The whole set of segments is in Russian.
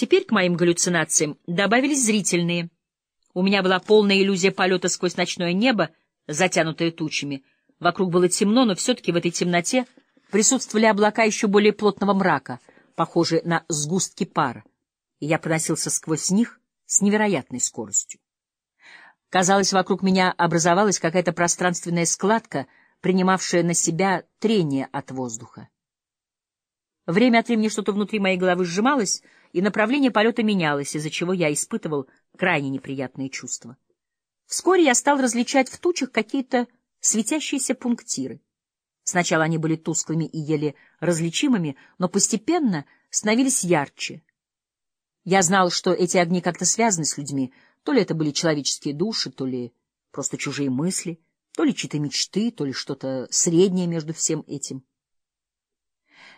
Теперь к моим галлюцинациям добавились зрительные. У меня была полная иллюзия полета сквозь ночное небо, затянутое тучами. Вокруг было темно, но все-таки в этой темноте присутствовали облака еще более плотного мрака, похожие на сгустки пара, и я проносился сквозь них с невероятной скоростью. Казалось, вокруг меня образовалась какая-то пространственная складка, принимавшая на себя трение от воздуха. Время от времени что-то внутри моей головы сжималось, и направление полета менялось, из-за чего я испытывал крайне неприятные чувства. Вскоре я стал различать в тучах какие-то светящиеся пунктиры. Сначала они были тусклыми и еле различимыми, но постепенно становились ярче. Я знал, что эти огни как-то связаны с людьми, то ли это были человеческие души, то ли просто чужие мысли, то ли чьи-то мечты, то ли что-то среднее между всем этим.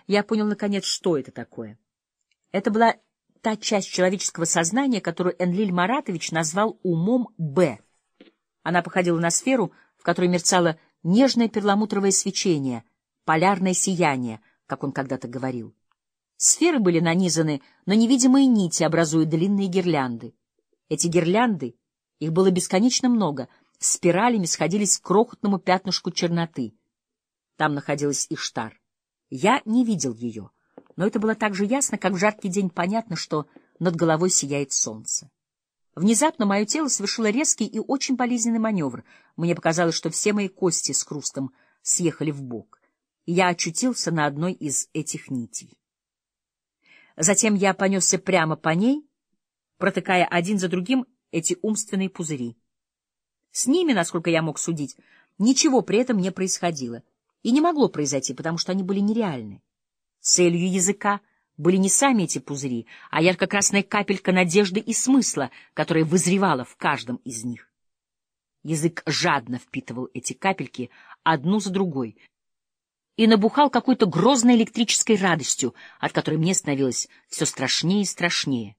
Я понял, наконец, что это такое. Это была та часть человеческого сознания, которую Энлиль Маратович назвал умом «Б». Она походила на сферу, в которой мерцало нежное перламутровое свечение, полярное сияние, как он когда-то говорил. Сферы были нанизаны на невидимые нити, образуя длинные гирлянды. Эти гирлянды, их было бесконечно много, спиралями сходились к крохотному пятнышку черноты. Там находилась Иштар. Я не видел ее, но это было так же ясно, как в жаркий день понятно, что над головой сияет солнце. Внезапно мое тело совершило резкий и очень болезненный маневр. Мне показалось, что все мои кости с хрустом съехали в бок, и я очутился на одной из этих нитей. Затем я понесся прямо по ней, протыкая один за другим эти умственные пузыри. С ними, насколько я мог судить, ничего при этом не происходило и не могло произойти, потому что они были нереальны. Целью языка были не сами эти пузыри, а ярко-красная капелька надежды и смысла, которая вызревала в каждом из них. Язык жадно впитывал эти капельки одну за другой и набухал какой-то грозной электрической радостью, от которой мне становилось все страшнее и страшнее.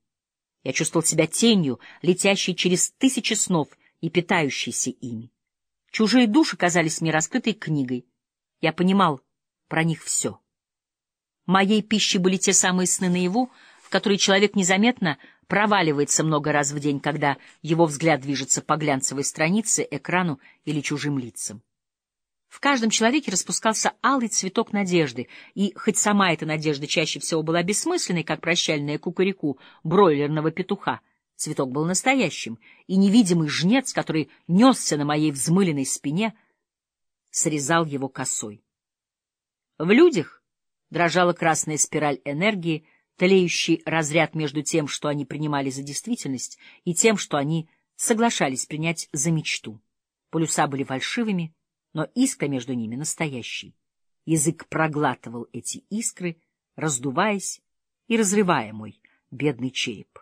Я чувствовал себя тенью, летящей через тысячи снов и питающейся ими. Чужие души казались мне раскрытой книгой. Я понимал про них все. Моей пищей были те самые сны наяву, в которые человек незаметно проваливается много раз в день, когда его взгляд движется по глянцевой странице, экрану или чужим лицам. В каждом человеке распускался алый цветок надежды, и хоть сама эта надежда чаще всего была бессмысленной, как прощальная кукареку бройлерного петуха, цветок был настоящим, и невидимый жнец, который несся на моей взмыленной спине, срезал его косой. В людях дрожала красная спираль энергии, тлеющий разряд между тем, что они принимали за действительность, и тем, что они соглашались принять за мечту. Полюса были фальшивыми, но искра между ними настоящей. Язык проглатывал эти искры, раздуваясь и разрывая мой бедный череп.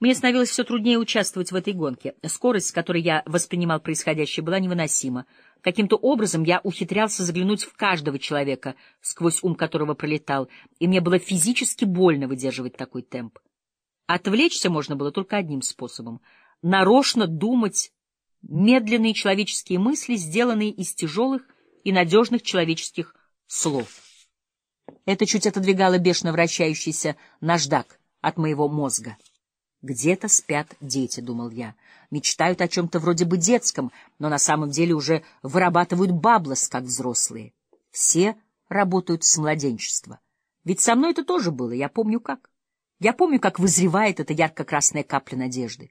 Мне становилось все труднее участвовать в этой гонке. Скорость, с которой я воспринимал происходящее, была невыносима. Каким-то образом я ухитрялся заглянуть в каждого человека, сквозь ум которого пролетал, и мне было физически больно выдерживать такой темп. Отвлечься можно было только одним способом — нарочно думать медленные человеческие мысли, сделанные из тяжелых и надежных человеческих слов. Это чуть отодвигало бешено вращающийся наждак от моего мозга. «Где-то спят дети», — думал я, — «мечтают о чем-то вроде бы детском, но на самом деле уже вырабатывают баблос, как взрослые. Все работают с младенчества. Ведь со мной это тоже было, я помню как. Я помню, как вызревает эта ярко-красная капля надежды.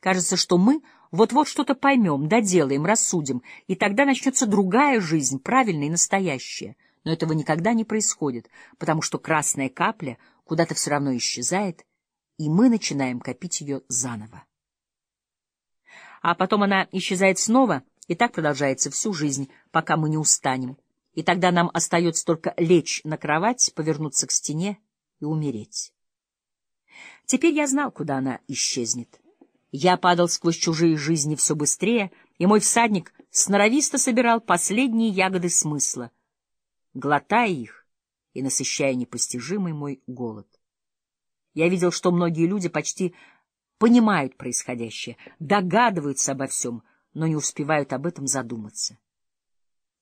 Кажется, что мы вот-вот что-то поймем, доделаем, рассудим, и тогда начнется другая жизнь, правильная и настоящая. Но этого никогда не происходит, потому что красная капля куда-то все равно исчезает, и мы начинаем копить ее заново. А потом она исчезает снова, и так продолжается всю жизнь, пока мы не устанем. И тогда нам остается только лечь на кровать, повернуться к стене и умереть. Теперь я знал, куда она исчезнет. Я падал сквозь чужие жизни все быстрее, и мой всадник сноровисто собирал последние ягоды смысла, глотая их и насыщая непостижимый мой голод. Я видел, что многие люди почти понимают происходящее, догадываются обо всем, но не успевают об этом задуматься.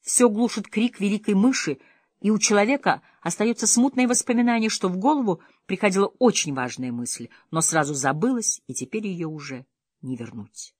Все глушит крик великой мыши, и у человека остается смутное воспоминание, что в голову приходила очень важная мысль, но сразу забылась, и теперь ее уже не вернуть.